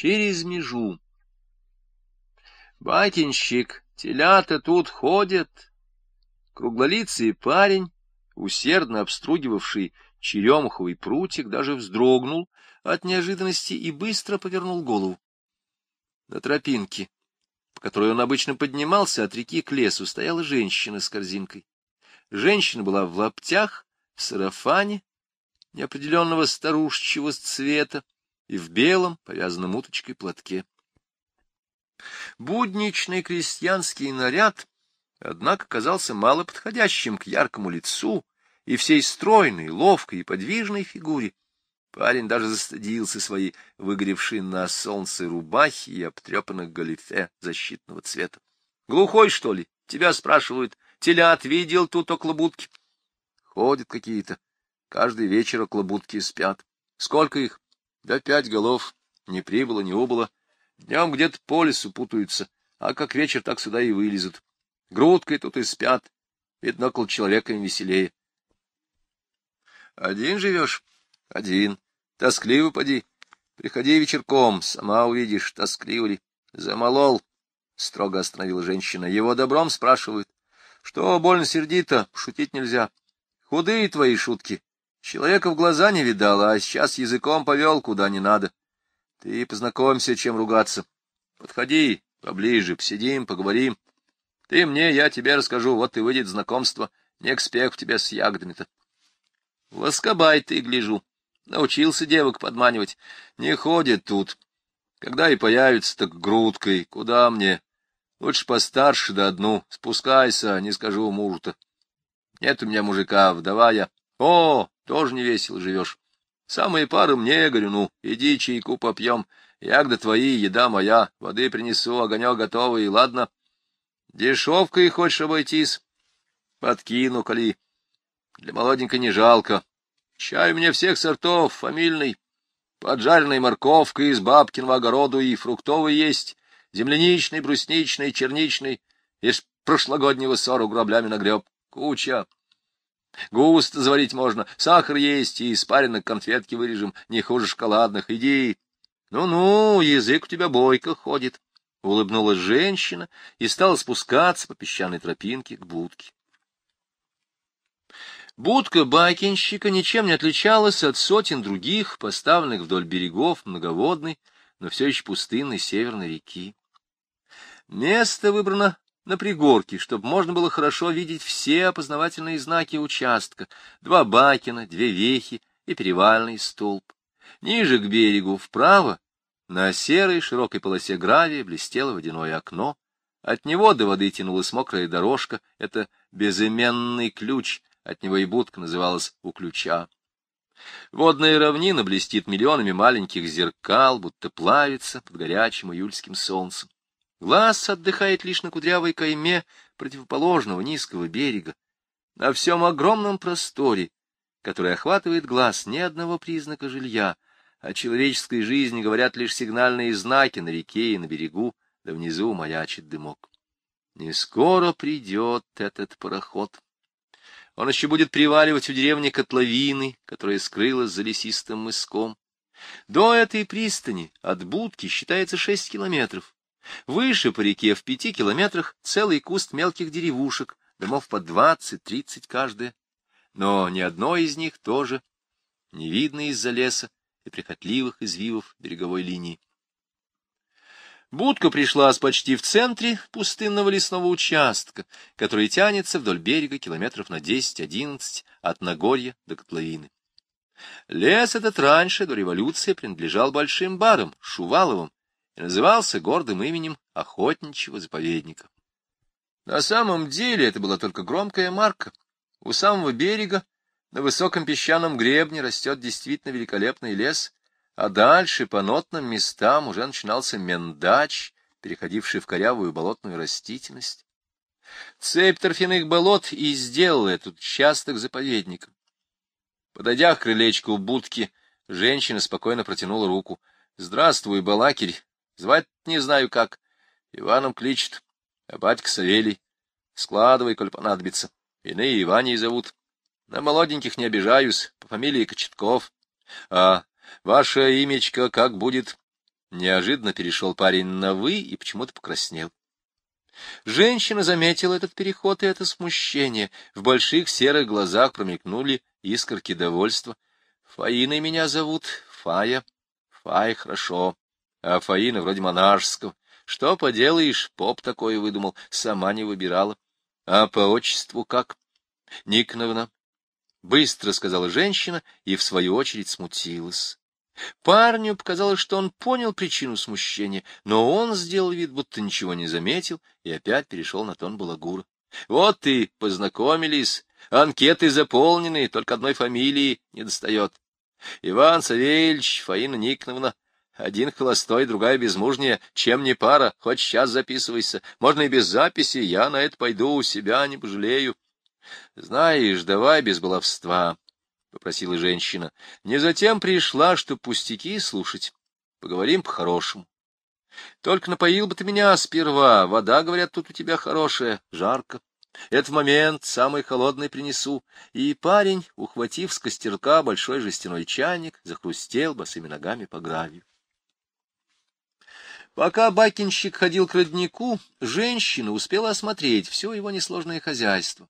через межу. Батенщик, телята тут ходят. Круглолицый парень, усердно обстругивавший черемуховый прутик, даже вздрогнул от неожиданности и быстро повернул голову. На тропинке, по которой он обычно поднимался от реки к лесу, стояла женщина с корзинкой. Женщина была в лаптях, в сарафане, неопределенного старушечьего цвета, и в белом, повязанном уточкой платке. Будничный крестьянский наряд, однако, казался мало подходящим к яркому лицу и всей стройной, ловкой и подвижной фигуре. Парень даже застыдился своей выгоревшей на солнце рубахи и обтрепанных галифе защитного цвета. — Глухой, что ли? Тебя спрашивают. Телят видел тут около будки? Ходят какие-то. Каждый вечер около будки спят. Сколько их? Да пять голов. Не прибыло, не убыло. Днем где-то по лесу путаются, а как вечер, так сюда и вылезут. Грудкой тут и спят. Видно, около человека им веселее. Один живешь? Один. Тоскливо поди. Приходи вечерком, сама увидишь, тоскливо ли. Замолол. Строго остановила женщина. Его добром спрашивают. Что, больно сердито, шутить нельзя. Худые твои шутки. Человека в глаза не видала, а сейчас языком повел куда не надо. Ты познакомься, чем ругаться. Подходи поближе, посидим, поговорим. Ты мне, я тебе расскажу, вот и выйдет знакомство. Не экспект в тебе с ягодами-то. Воскобай ты, гляжу. Научился девок подманивать. Не ходит тут. Когда и появится, так грудкой. Куда мне? Лучше постарше да одну. Спускайся, не скажу мужу-то. Нет у меня мужика, вдова я. О, тоже не весело живешь. Самые пары мне, говорю, ну, иди чайку попьем. Ягда твои, еда моя, воды принесу, огонек готовый, ладно? Дешевкой хочешь обойтись? Подкину, коли. Для молоденькой не жалко. Чай мне всех сортов, фамильный. Поджаренной морковкой из бабкиного огорода и фруктовый есть, земляничный, брусничный, черничный. Из прошлогоднего ссору граблями нагреб. Куча. Густо заварить можно, сахар есть, и из паренок конфетки вырежем, не хуже шоколадных. Иди. Ну-ну, язык у тебя бойко ходит. Улыбнулась женщина и стала спускаться по песчаной тропинке к будке. Будка бакинщика ничем не отличалась от сотен других, поставленных вдоль берегов многоводной, но все еще пустынной северной реки. Место выбрано на пригорке, чтобы можно было хорошо видеть все опознавательные знаки участка, два бакина, две вехи и перевальный столб. Ниже к берегу, вправо, на серой широкой полосе гравия блестело водяное окно. От него до воды тянулась мокрая дорожка, это безыменный ключ, от него и будка называлась «у ключа». Водная равнина блестит миллионами маленьких зеркал, будто плавится под горячим июльским солнцем. Глаз отдыхает лишь на кудрявой кайме противоположного низкого берега. На всем огромном просторе, который охватывает глаз, ни одного признака жилья. О человеческой жизни говорят лишь сигнальные знаки на реке и на берегу, да внизу маячит дымок. Не скоро придет этот пароход. Он еще будет приваливать у деревни котловины, которая скрылась за лесистым мыском. До этой пристани от будки считается шесть километров. Выше по реке в пяти километрах целый куст мелких деревушек, домов по двадцать-тридцать каждая. Но ни одной из них тоже не видно из-за леса и прихотливых извивов береговой линии. Будка пришлась почти в центре пустынного лесного участка, который тянется вдоль берега километров на десять-одиннадцать от Нагорья до Котловины. Лес этот раньше, до революции, принадлежал большим барам, Шуваловым, и назывался гордым именем охотничьего заповедника. На самом деле это была только громкая марка. У самого берега, на высоком песчаном гребне, растет действительно великолепный лес, а дальше по нотным местам уже начинался мендач, переходивший в корявую болотную растительность. Цепь торфяных болот и сделала этот участок заповедником. Подойдя к крылечку будки, женщина спокойно протянула руку. — Здравствуй, Балакирь, Звать не знаю как. Иваном кличет, а батька Савелий. Складывай, коль понадобится. Иные Иваней зовут. На молоденьких не обижаюсь, по фамилии Кочетков. А ваше имечко как будет? Неожиданно перешел парень на «вы» и почему-то покраснел. Женщина заметила этот переход и это смущение. В больших серых глазах промелькнули искорки довольства. «Фаиной меня зовут, Фая. Фая хорошо. А Фаина вроде монашеского. Что поделаешь, поп такое выдумал, сама не выбирала. А по отчеству как? Никоновна. Быстро сказала женщина и, в свою очередь, смутилась. Парню показалось, что он понял причину смущения, но он сделал вид, будто ничего не заметил, и опять перешел на тон балагура. — Вот и познакомились, анкеты заполнены, только одной фамилии не достает. Иван Савельевич, Фаина Никоновна, один холостой, другая безмужняя, чем не пара, хоть сейчас записывайся, можно и без записи, я на это пойду, у себя не пожалею. Знаешь, давай без баловства, — попросила женщина. — Не затем пришла, что пустяки слушать. Поговорим по-хорошему. Только напоил бы ты меня сперва. Вода, говорят, тут у тебя хорошая, жарко. Этот момент самый холодный принесу. И парень, ухватив с костерка большой жестяной чайник, захрустел босыми ногами по гравию. Пока бакинщик ходил к роднику, женщина успела осмотреть все его несложное хозяйство.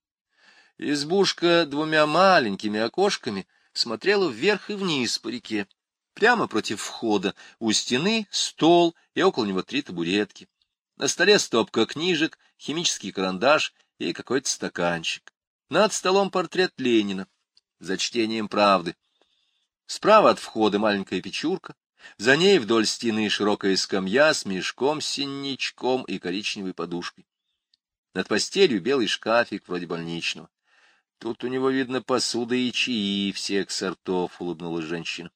Избушка двумя маленькими окошками смотрела вверх и вниз по реке. Прямо против входа у стены стол и около него три табуретки. На столе стопка книжек, химический карандаш и какой-то стаканчик. Над столом портрет Ленина за чтением правды. Справа от входа маленькая печурка, за ней вдоль стены широкая скамья с мешком, синячком и коричневой подушкой. Над постелью белый шкафик вроде больничного. Тут у него видно посуда и чаи всех сортов, — улыбнулась женщина.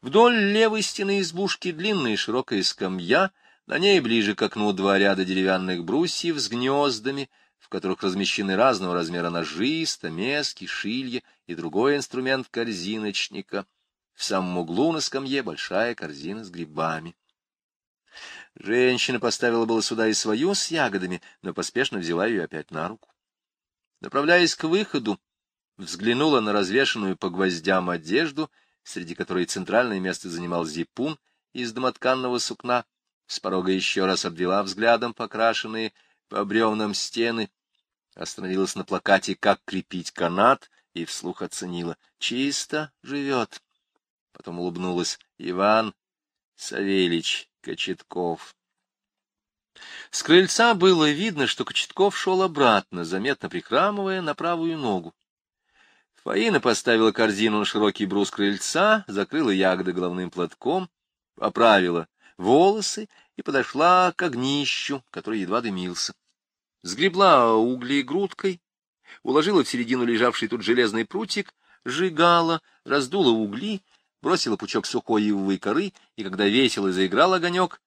Вдоль левой стены избушки длинная широкая скамья, на ней ближе к окну два ряда деревянных брусьев с гнездами, в которых размещены разного размера ножи, стамески, шилья и другой инструмент корзиночника. В самом углу на скамье большая корзина с грибами. Женщина поставила было сюда и свою с ягодами, но поспешно взяла ее опять на руку. Направляясь к выходу, взглянула на развешанную по гвоздям одежду, среди которой центральное место занимал зипун из домотканного сукна, с порога еще раз обвела взглядом покрашенные по бревнам стены, остановилась на плакате «Как крепить канат» и вслух оценила. «Чисто живет». Потом улыбнулась. «Иван Савельич Кочетков». С крыльца было видно, что Кочетков шел обратно, заметно прихрамывая на правую ногу. Фаина поставила корзину на широкий брус крыльца, закрыла ягоды головным платком, оправила волосы и подошла к огнищу, который едва дымился. Сгребла угли грудкой, уложила в середину лежавший тут железный прутик, сжигала, раздула угли, бросила пучок сухой ивовой коры, и когда весело заиграл огонек,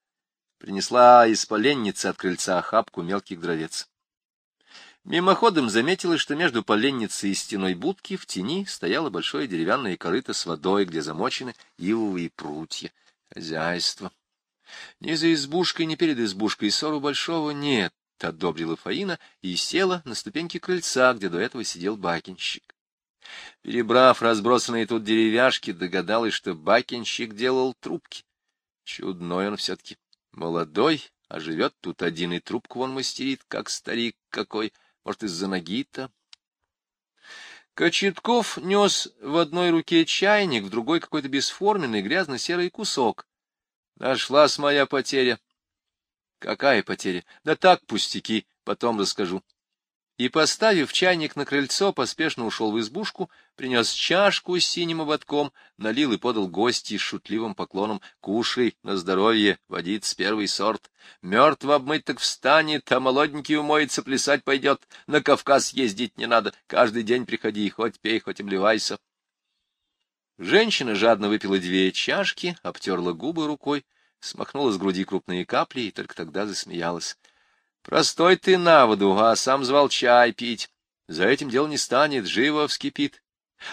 принесла из поленницы от крыльца охапку мелких дровец. Мимоходом заметила, что между поленницей и стеной будки в тени стояло большое деревянное корыто с водой, где замочены ивовые прутья. Хозяйство. Ни за избушкой, ни перед избушкой ссору большого нет, — одобрила Фаина и села на ступеньки крыльца, где до этого сидел бакинщик. Перебрав разбросанные тут деревяшки, догадалась, что бакинщик делал трубки. Чудной он все-таки. Молодой, а живет тут один, и трубку он мастерит, как старик какой, может, из-за ноги-то. Кочетков нес в одной руке чайник, в другой какой-то бесформенный грязно-серый кусок. Нашлась моя потеря. Какая потеря? Да так, пустяки, потом расскажу и, поставив чайник на крыльцо, поспешно ушел в избушку, принес чашку с синим ободком, налил и подал гости с шутливым поклоном. «Кушай на здоровье, водиц первый сорт. Мертво обмыть так встанет, а молоденький умоется, плясать пойдет. На Кавказ ездить не надо. Каждый день приходи, хоть пей, хоть обливайся». Женщина жадно выпила две чашки, обтерла губы рукой, смахнула с груди крупные капли и только тогда засмеялась. Простой ты на а сам звал чай пить. За этим дело не станет, живо вскипит.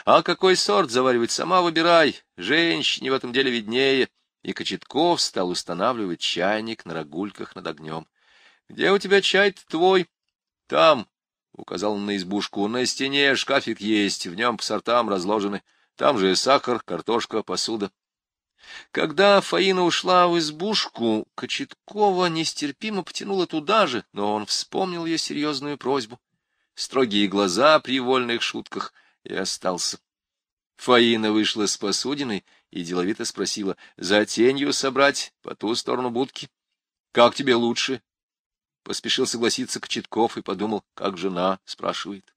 А какой сорт заваривать, сама выбирай. Женщине в этом деле виднее. И Кочетков стал устанавливать чайник на рогульках над огнем. — Где у тебя чай-то твой? — Там, — указал он на избушку, — на стене шкафик есть, в нем по сортам разложены. Там же сахар, картошка, посуда. Когда Фаина ушла в избушку, Кочеткова нестерпимо потянула туда же, но он вспомнил ее серьезную просьбу. Строгие глаза при вольных шутках и остался. Фаина вышла с посудиной и деловито спросила, за тенью собрать по ту сторону будки. — Как тебе лучше? Поспешил согласиться Кочетков и подумал, как жена спрашивает.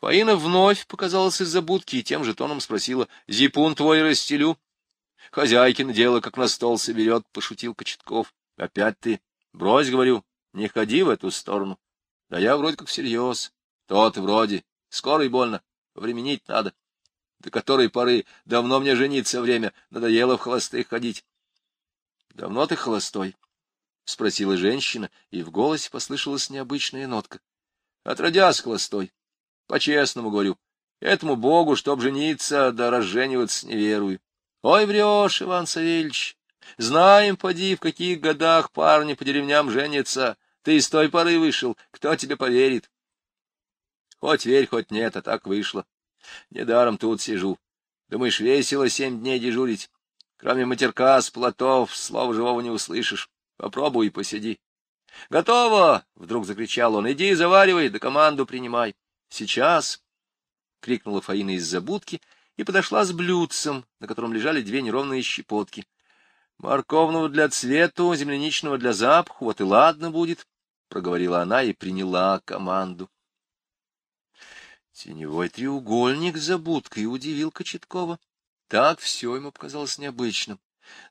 Фаина вновь показалась из-за будки и тем же тоном спросила, — Зипун твой расстелю? — Хозяйкин дело, как на стол соберет, — пошутил Кочетков. — Опять ты. Брось, говорю, не ходи в эту сторону. Да я вроде как всерьез. Тот вроде. Скоро и больно. Временить надо. До которой поры давно мне жениться время, надоело в холостых ходить. — Давно ты холостой? — спросила женщина, и в голосе послышалась необычная нотка. — Отродясь холостой. По-честному говорю. Этому богу, чтоб жениться, да разжениваться не верую. Ой, врешь, Иван Савельевич. Знаем, поди, в каких годах парни по деревням женятся. Ты из той поры вышел, кто тебе поверит? Хоть верь, хоть нет, а так вышло. Недаром тут сижу. Думаешь, весело семь дней дежурить? Кроме матерка с плотов, слова живого не услышишь. Попробуй и посиди. — Готово! — вдруг закричал он. — Иди заваривай, да команду принимай. — Сейчас! — крикнула Фаина из-за будки и подошла с блюдцем, на котором лежали две неровные щепотки. — Морковного для цвету, земляничного для запаху, вот и ладно будет, — проговорила она и приняла команду. Теневой треугольник за будкой удивил Кочеткова. Так все ему показалось необычным.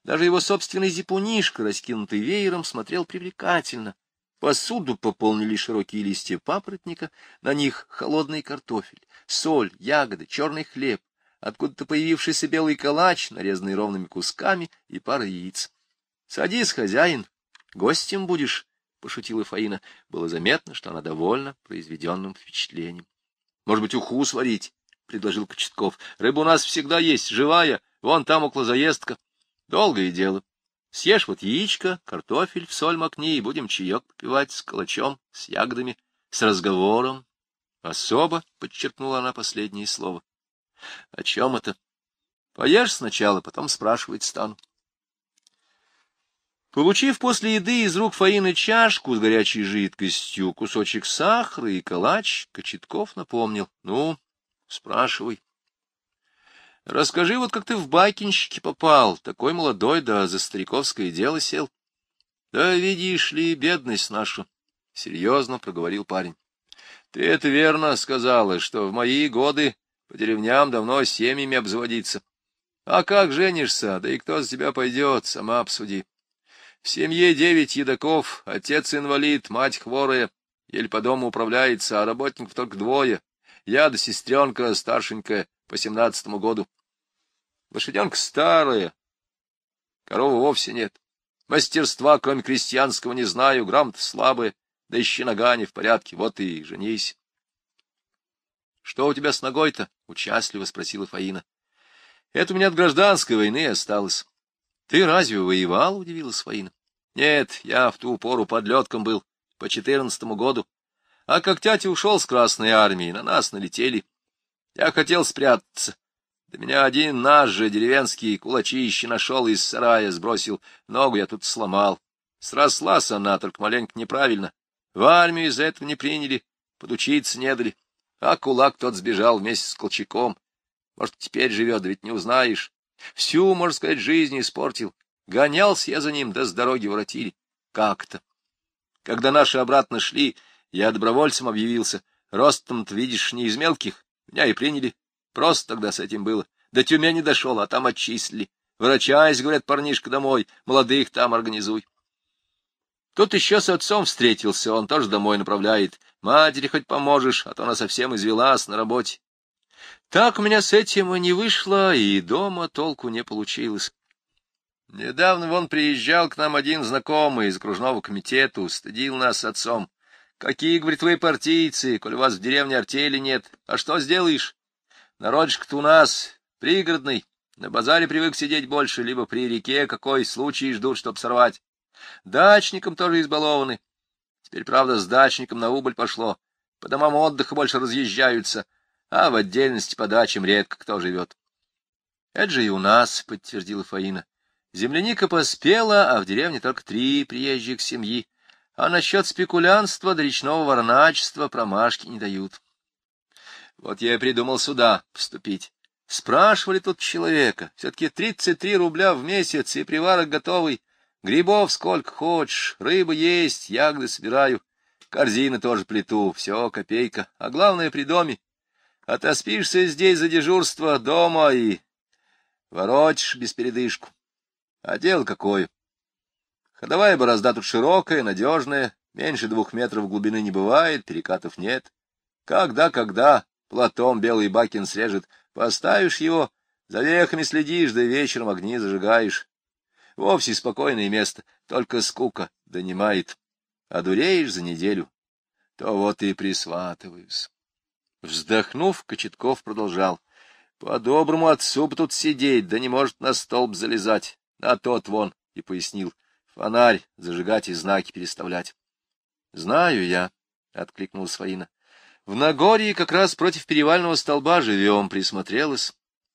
Даже его собственный зипунишка, раскинутый веером, смотрел привлекательно. Посуду пополнили широкие листья папоротника, на них холодный картофель, соль, ягоды, черный хлеб, откуда-то появившийся белый калач, нарезанный ровными кусками, и пара яиц. — Садись, хозяин, гостем будешь, — пошутила Фаина. Было заметно, что она довольна произведенным впечатлением. — Может быть, уху сварить? — предложил Кочетков. — Рыба у нас всегда есть, живая, вон там около заездка. Долгое дело. Съешь вот яичко, картофель в соль макни, и будем чаек попивать с калачом, с ягодами, с разговором. Особо, — подчеркнула она последнее слово. — О чем это? Поешь сначала, потом спрашивать стану. Получив после еды из рук Фаины чашку с горячей жидкостью, кусочек сахара и калач, Кочетков напомнил. — Ну, спрашивай. Расскажи, вот как ты в бакинщики попал, такой молодой, да за стариковское дело сел. — Да видишь ли, бедность нашу, — серьезно проговорил парень. — Ты это верно сказала, что в мои годы по деревням давно семьями обзаводиться. А как женишься, да и кто за тебя пойдет, сама обсуди. В семье девять едоков, отец инвалид, мать хворая, еле по дому управляется, а работников только двое. Я да сестренка старшенькая по семнадцатому году. Лошаденка старая, коровы вовсе нет. Мастерства, кроме крестьянского, не знаю, грамота слабая, да ищи нога не в порядке, вот и женись. — Что у тебя с ногой-то? — участливо спросила Фаина. — Это у меня от гражданской войны осталось. — Ты разве воевал? — удивилась Фаина. — Нет, я в ту пору подлетком был, по четырнадцатому году. А как тятя ушел с Красной Армии, на нас налетели. Я хотел спрятаться, да меня один наш же деревенский кулачище нашел из сарая, сбросил. Ногу я тут сломал. Срослась она, только маленько неправильно. В армию из-за этого не приняли, подучиться не дали. А кулак тот сбежал вместе с Колчаком. Может, теперь живет, ведь не узнаешь. Всю, можно сказать, жизнь испортил. Гонялся я за ним, да с дороги воротили. Как-то. Когда наши обратно шли, я добровольцем объявился. Ростом-то, видишь, не из мелких. Меня и приняли. Просто тогда с этим было. До Тюмени дошел, а там отчислили. Врачаясь, говорят, парнишка домой, молодых там организуй. Тут еще с отцом встретился, он тоже домой направляет. Матери хоть поможешь, а то она совсем извелась на работе. Так у меня с этим и не вышло, и дома толку не получилось. Недавно вон приезжал к нам один знакомый из окружного комитета, стыдил нас с отцом. Какие, говорит, вы партийцы, коль у вас в деревне артели нет, а что сделаешь? Народишко-то у нас пригородный, на базаре привык сидеть больше, либо при реке какой случай ждут, чтоб сорвать. Дачникам тоже избалованы. Теперь, правда, с дачником на убыль пошло. По домам отдыха больше разъезжаются, а в отдельности по дачам редко кто живет. — Это же и у нас, — подтвердила Фаина. Земляника поспела, а в деревне только три приезжих семьи. А насчет спекулянства до речного варначества промашки не дают. Вот я и придумал сюда поступить. Спрашивали тут человека. Все-таки тридцать три рубля в месяц, и приварок готовый. Грибов сколько хочешь, рыбы есть, ягоды собираю. Корзины тоже плету, все, копейка. А главное, при доме. Отоспишься здесь за дежурство дома и воротишь без передышку. А дело какое? Ходовая борозда тут широкая, надежная, меньше двух метров глубины не бывает, перекатов нет. Когда-когда платом белый бакин срежет, поставишь его, за вехами следишь, да вечером огни зажигаешь. Вовсе спокойное место, только скука донимает. А дуреешь за неделю, то вот и присватываюсь. Вздохнув, Кочетков продолжал. По-доброму отцу бы тут сидеть, да не может на столб залезать. На тот вон, и пояснил. Фонарь зажигать и знаки переставлять. — Знаю я, — откликнулась Фаина. — В Нагорье как раз против перевального столба живем, присмотрелась.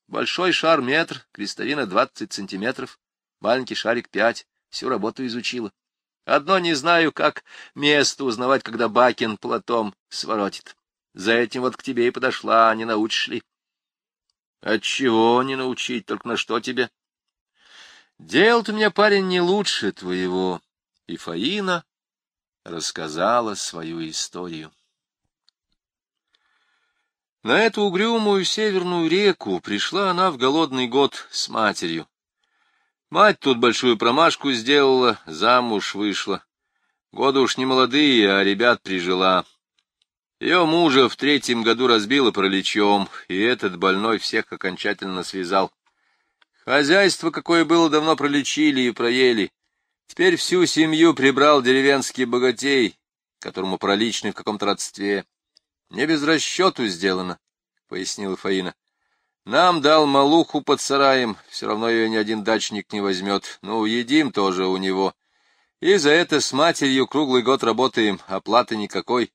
Большой шар метр, крестовина двадцать сантиметров, маленький шарик пять, всю работу изучила. Одно не знаю, как место узнавать, когда Бакин платом своротит. За этим вот к тебе и подошла, не научишь ли? — Отчего не научить, только на что тебе? — Дел-то у меня, парень, не лучше твоего. И Фаина рассказала свою историю. На эту угрюмую северную реку пришла она в голодный год с матерью. Мать тут большую промашку сделала, замуж вышла. Годы уж не молодые, а ребят прижила. Ее мужа в третьем году разбила параличом, и этот больной всех окончательно связал. Хозяйство, какое было, давно пролечили и проели. Теперь всю семью прибрал деревенский богатей, которому проличный в каком-то родстве. Не без расчету сделано, — пояснила Фаина. Нам дал малуху под сараем, все равно ее ни один дачник не возьмет. Ну, едим тоже у него. И за это с матерью круглый год работаем, оплаты никакой.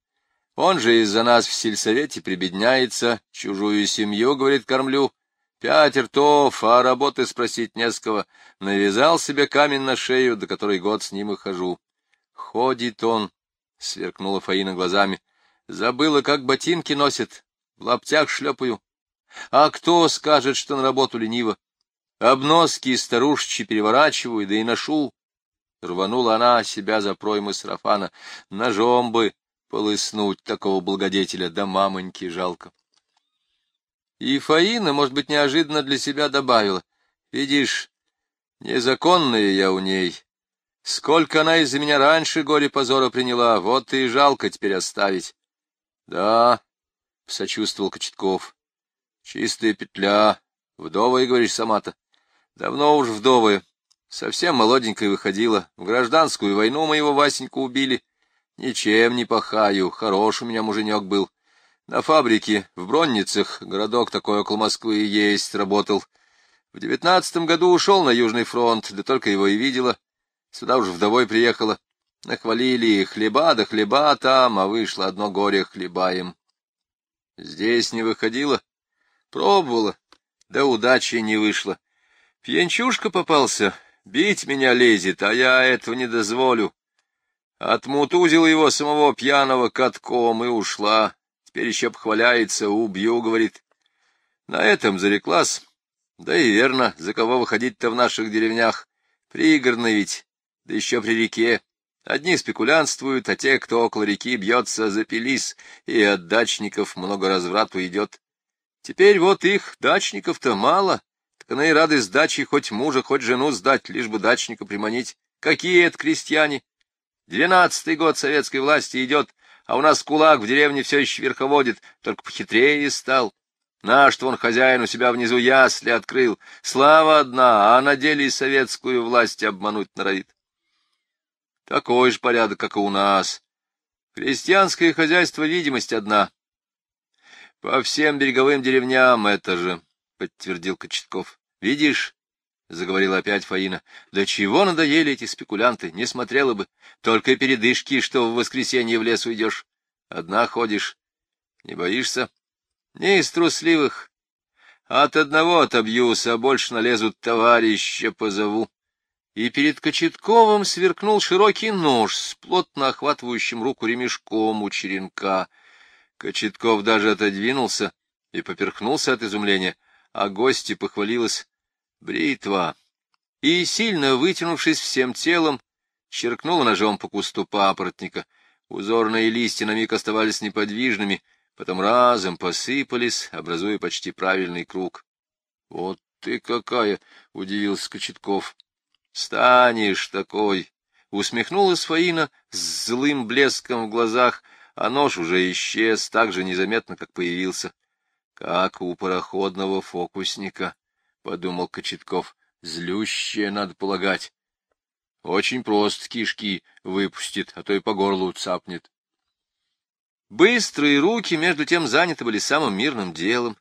Он же из-за нас в сельсовете прибедняется, чужую семью, говорит, кормлю. Пять ртов, а работы спросить не с кого. Навязал себе камень на шею, до которой год с ним и хожу. Ходит он, — сверкнула Фаина глазами. Забыла, как ботинки носит, в лаптях шлепаю. А кто скажет, что на работу лениво? Обноски старушечи переворачиваю, да и ношу. Рванула она себя за проймы сарафана. Ножом бы полыснуть такого благодетеля, да мамоньки жалко. И Фаина, может быть, неожиданно для себя добавила. Видишь, незаконная я у ней. Сколько она из-за меня раньше горе-позора приняла, вот и жалко теперь оставить. Да, — сочувствовал Кочетков, — чистая петля. Вдовая, говоришь, сама-то. Давно уж вдовая. Совсем молоденькая выходила. В гражданскую войну моего Васеньку убили. Ничем не пахаю, хорош у меня муженек был. На фабрике в Бронницах, городок такой около Москвы есть, работал. В девятнадцатом году ушел на Южный фронт, да только его и видела. Сюда уж вдовой приехала. Нахвалили хлеба да хлеба там, а вышло одно горе хлебаем. Здесь не выходила. Пробовала, да удачи не вышло. Пьянчушка попался, бить меня лезет, а я этого не дозволю. Отмутузил его самого пьяного катком и ушла. Теперь еще похваляется, убью, говорит. На этом зареклась. Да и верно, за кого выходить-то в наших деревнях? Пригорно ведь, да еще при реке. Одни спекулянствуют, а те, кто около реки бьется, запились, и от дачников много разврату идет. Теперь вот их, дачников-то, мало, так она и рады сдачи хоть мужа, хоть жену сдать, лишь бы дачника приманить. Какие это крестьяне? Двенадцатый год советской власти идет, а у нас кулак в деревне все еще верховодит, только похитрее стал. Наш-то он хозяин у себя внизу ясли открыл. Слава одна, а на деле советскую власть обмануть норовит. Такой же порядок, как и у нас. Крестьянское хозяйство видимость одна. По всем береговым деревням это же, — подтвердил Кочетков. Видишь, — заговорила опять Фаина. — Да чего надоели эти спекулянты, не смотрела бы. Только передышки, что в воскресенье в лес уйдешь. Одна ходишь. Не боишься? Не из трусливых. От одного отобьюсь, а больше налезут товарища позову. И перед Кочетковым сверкнул широкий нож с плотно охватывающим руку ремешком у черенка. Кочетков даже отодвинулся и поперхнулся от изумления, а гости похвалилась бритва. И, сильно вытянувшись всем телом, черкнула ножом по кусту папоротника. Узорные листья на миг оставались неподвижными, потом разом посыпались, образуя почти правильный круг. — Вот ты какая! — удивился Кочетков. — Станешь такой! — усмехнулась Фаина с злым блеском в глазах, а нож уже исчез так же незаметно, как появился. — Как у пароходного фокусника, — подумал Кочетков, — злющее, надо полагать. Очень просто кишки выпустит, а то и по горлу цапнет. Быстрые руки, между тем, заняты были самым мирным делом.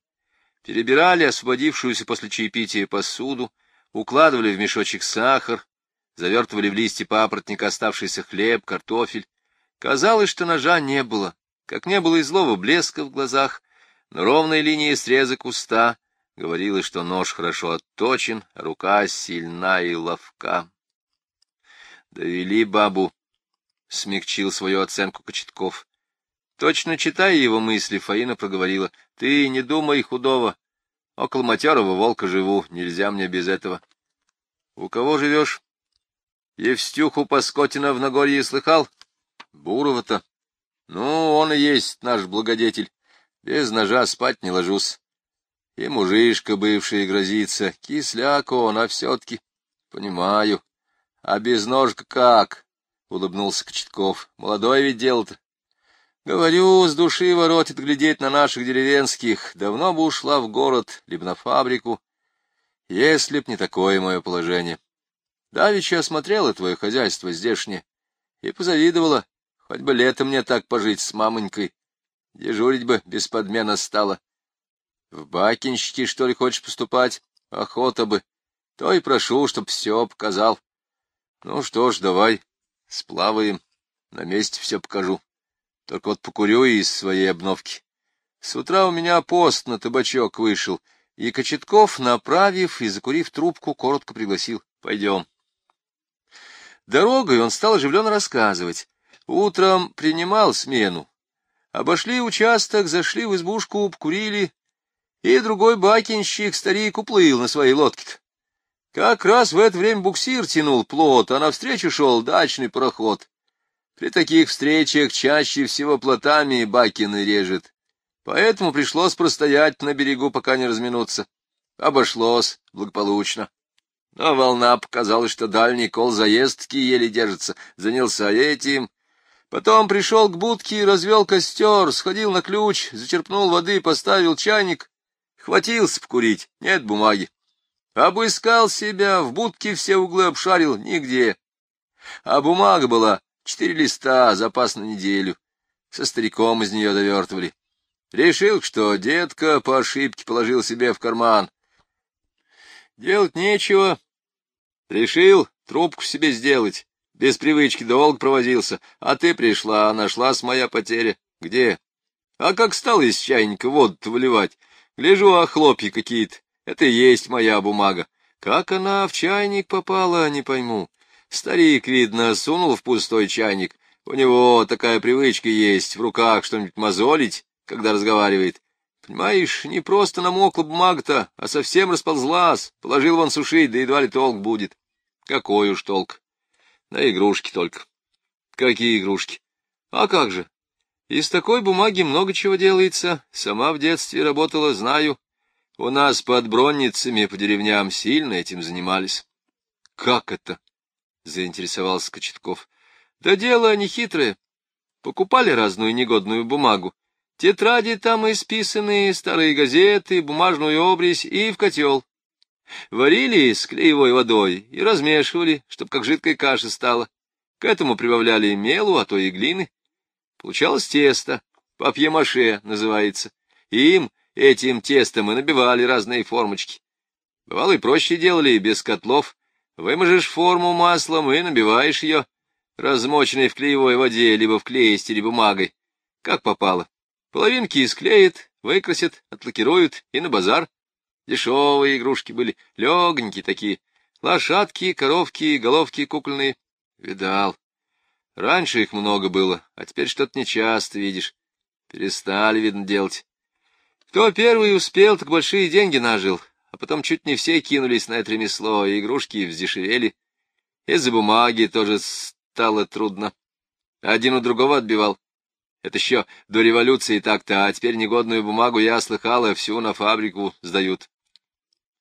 Перебирали освободившуюся после чаепития посуду, укладывали в мешочек сахар, завертывали в листья папоротника оставшийся хлеб, картофель. Казалось, что ножа не было, как не было и злого блеска в глазах, но ровная линия среза куста говорила, что нож хорошо отточен, а рука сильна и ловка. Довели бабу, — смягчил свою оценку Кочетков. Точно читая его мысли, Фаина проговорила. — Ты не думай худого. Около матерого волка живу, нельзя мне без этого. — У кого живешь? — Евстюху Паскотина в Нагорье слыхал? — Бурова-то. — Ну, он и есть наш благодетель. Без ножа спать не ложусь. И мужишка бывший грозится. Кисляк он, а все-таки. Понимаю. — А без ножка как? — улыбнулся Кочетков. — Молодой ведь дело-то. — Говорю, с души воротит глядеть на наших деревенских. Давно бы ушла в город, либо на фабрику, если б не такое мое положение. Давеча осмотрела твое хозяйство здешнее и позавидовала. Хоть бы летом мне так пожить с мамонькой. Дежурить бы без подмена стало. В бакинщики, что ли, хочешь поступать? Охота бы. То и прошу, чтоб все показал. Ну что ж, давай, сплаваем, на месте все покажу. Только вот покурю из своей обновки. С утра у меня пост на табачок вышел, и Кочетков, направив и закурив трубку, коротко пригласил. Пойдем. Дорогой он стал оживленно рассказывать. Утром принимал смену. Обошли участок, зашли в избушку, покурили, и другой бакинщик, старик, уплыл на своей лодке -то. Как раз в это время буксир тянул плот, а навстречу шел дачный пароход. При таких встречах чаще всего плотами бакины режет. Поэтому пришлось простоять на берегу, пока не разминуться. Обошлось благополучно. Но волна показала, что дальний кол заездки еле держится. Занялся этим. Потом пришел к будке и развел костер, сходил на ключ, зачерпнул воды, поставил чайник. Хватился покурить, нет бумаги. Обыскал себя, в будке все углы обшарил, нигде. А бумага была четыре листа, запас на неделю. Со стариком из нее довертывали. Решил, что детка по ошибке положил себе в карман. Делать нечего. Решил трубку себе сделать. Без привычки долго провозился. А ты пришла, нашлась моя потеря. Где? А как стал из чайника воду выливать? Гляжу, а хлопья какие-то. Это и есть моя бумага. Как она в чайник попала, не пойму. Старик, видно, сунул в пустой чайник. У него такая привычка есть в руках что-нибудь мозолить, когда разговаривает. Понимаешь, не просто намокла бумага-то, а совсем расползлась. Положил вон сушить, да едва ли толк будет. Какой уж толк. На игрушки только. Какие игрушки? А как же? Из такой бумаги много чего делается. Сама в детстве работала, знаю. У нас под бронницами по деревням сильно этим занимались. — Как это? — заинтересовался Кочетков. — Да дело нехитрое. Покупали разную негодную бумагу. Тетради там исписанные, старые газеты, бумажную обрезь и в котел. Варили с клеевой водой и размешивали, чтобы как жидкая каша стала. К этому прибавляли мелу, а то и глины. Получалось тесто, папье-маше называется. Им Этим тестом и набивали разные формочки. Бывало и проще делали, без котлов. Выможешь форму маслом и набиваешь ее, размоченной в клеевой воде, либо в клеисте, либо бумагой. Как попало. Половинки склеят, выкрасят, отлакируют и на базар. Дешевые игрушки были, легонькие такие. Лошадки, коровки, головки кукольные. Видал. Раньше их много было, а теперь что-то нечасто видишь. Перестали, видно, делать. Кто первый успел, так большие деньги нажил, а потом чуть не все кинулись на это ремесло, и игрушки вздешевели. Из-за бумаги тоже стало трудно. Один у другого отбивал. Это еще до революции так-то, а теперь негодную бумагу я слыхала, всю на фабрику сдают.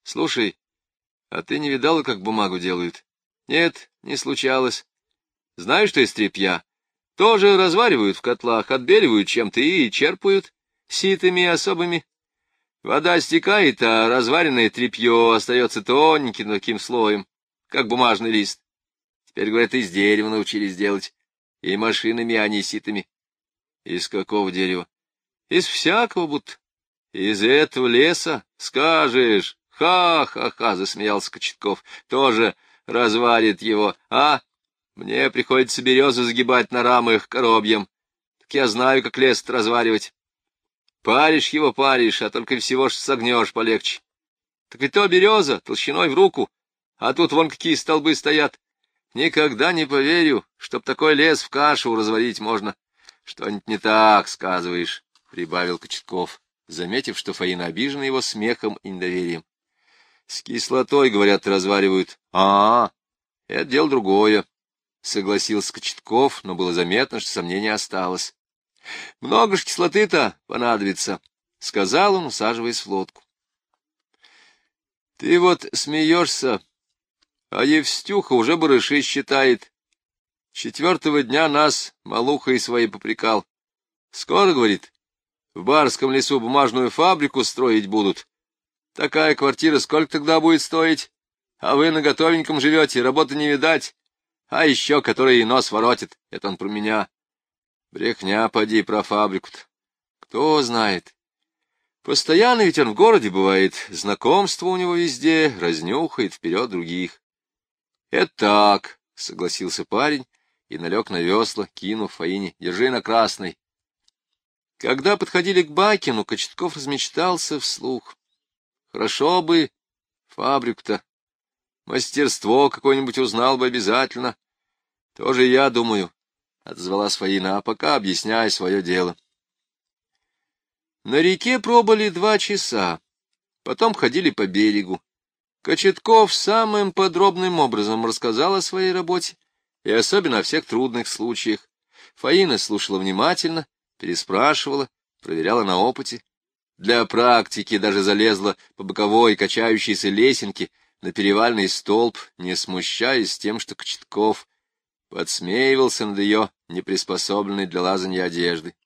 Слушай, а ты не видала, как бумагу делают? Нет, не случалось. Знаешь, что из тряпья? Тоже разваривают в котлах, отбеливают чем-то и черпают ситыми особыми. Вода стекает, а разваренное тряпье остается тоненьким таким слоем, как бумажный лист. Теперь, говорят, из дерева научились делать, и машинами, а не ситами. Из какого дерева? Из всякого будто. Из этого леса, скажешь. Ха-ха-ха, засмеялся Кочетков. Тоже разварит его, а? Мне приходится березу сгибать на рамах коробьем. Так я знаю, как лес разваривать. Паришь его, паришь, а только всего ж согнешь полегче. Так ведь то береза, толщиной в руку, а тут вон какие столбы стоят. Никогда не поверю, чтоб такой лес в кашу разварить можно. Что-нибудь не так сказываешь, — прибавил Кочетков, заметив, что Фаина обижена его смехом и недоверием. С кислотой, говорят, разваривают. А, -а, -а это дело другое, — согласился Кочетков, но было заметно, что сомнение осталось. — Много ж кислоты-то понадобится, — сказал он, усаживаясь в лодку. — Ты вот смеешься, а Евстюха уже барыши считает. Четвертого дня нас малухой своей попрекал. Скоро, говорит, в Барском лесу бумажную фабрику строить будут. Такая квартира сколько тогда будет стоить? А вы на готовеньком живете, работы не видать. А еще, который и нос воротит, это он про меня. Брехня, поди, про фабрику-то. Кто знает. Постоянно ведь он в городе бывает, знакомство у него везде, разнюхает вперед других. — Это так, — согласился парень и налег на весла, кинув Фаине, — держи на красной. Когда подходили к Бакину, Кочетков размечтался вслух. Хорошо бы фабрику-то. Мастерство какое-нибудь узнал бы обязательно. Тоже я думаю, — отзвала Фаина, — а пока объясняй свое дело. На реке пробыли два часа, потом ходили по берегу. Кочетков самым подробным образом рассказал о своей работе, и особенно о всех трудных случаях. Фаина слушала внимательно, переспрашивала, проверяла на опыте. Для практики даже залезла по боковой качающейся лесенке на перевальный столб, не смущаясь тем, что Кочетков подсмеивался над ее неприспособленной для лазанья одежды.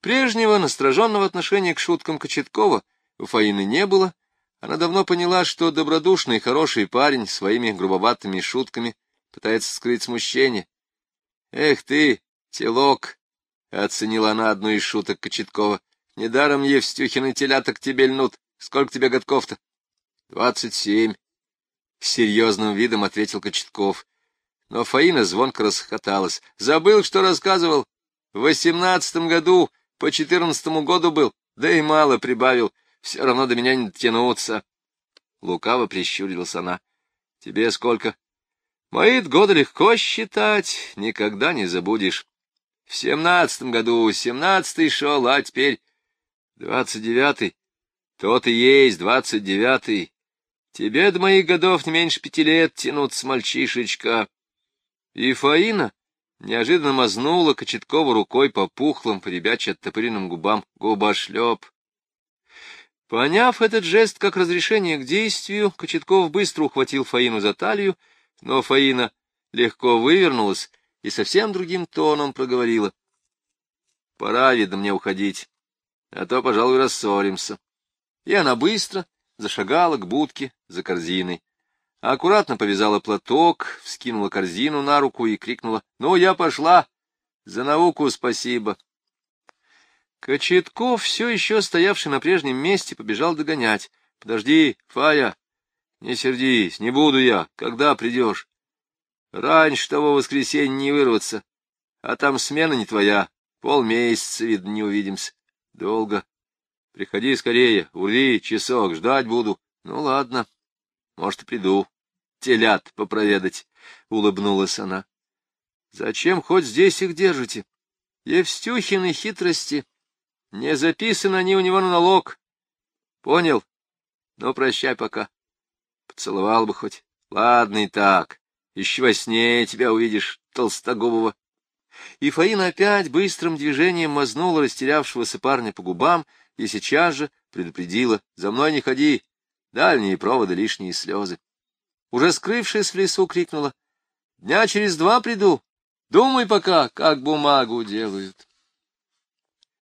Прежнего настороженного отношения к шуткам Кочеткова у Фаины не было. Она давно поняла, что добродушный хороший парень своими грубоватыми шутками пытается скрыть смущение. «Эх ты, телок!» — оценила она одну из шуток Кочеткова. Недаром Евстюхины телята к тебе льнут. Сколько тебе годков-то? — Двадцать семь. С серьезным видом ответил Кочетков. Но Фаина звонко расхоталась. Забыл, что рассказывал. В восемнадцатом году по четырнадцатому году был, да и мало прибавил. Все равно до меня не дотянуться. Лукаво прищурилась она. — Тебе сколько? — Мои годы легко считать, никогда не забудешь. В семнадцатом году семнадцатый шел, а теперь Двадцать девятый? Тот и есть двадцать девятый. Тебе до моих годов не меньше пяти лет тянуться, мальчишечка. И Фаина неожиданно мазнула Кочеткова рукой по пухлым, поребячьи оттопыренным губам. Губошлеп. Поняв этот жест как разрешение к действию, Кочетков быстро ухватил Фаину за талию, но Фаина легко вывернулась и совсем другим тоном проговорила. — Пора, видно, мне уходить а то, пожалуй, рассоримся. И она быстро зашагала к будке за корзиной. Аккуратно повязала платок, вскинула корзину на руку и крикнула «Ну, я пошла! За науку спасибо!» Кочетков, все еще стоявший на прежнем месте, побежал догонять. — Подожди, Фая, не сердись, не буду я, когда придешь? Раньше того воскресенья не вырваться, а там смена не твоя, полмесяца, видно, не увидимся. Долго. Приходи скорее, урви, часок, ждать буду. Ну, ладно, может, приду. Телят попроведать, — улыбнулась она. Зачем хоть здесь их держите? Евстюхины хитрости. Не записаны они у него на налог. Понял? Ну, прощай пока. Поцеловал бы хоть. Ладно и так. Еще во сне тебя увидишь, толстогубого. И Фаина опять быстрым движением мазнула растерявшегося парня по губам и сейчас же предупредила. За мной не ходи. Дальние проводы, лишние слезы. Уже скрывшись в лесу, крикнула. Дня через два приду. Думай пока, как бумагу делают.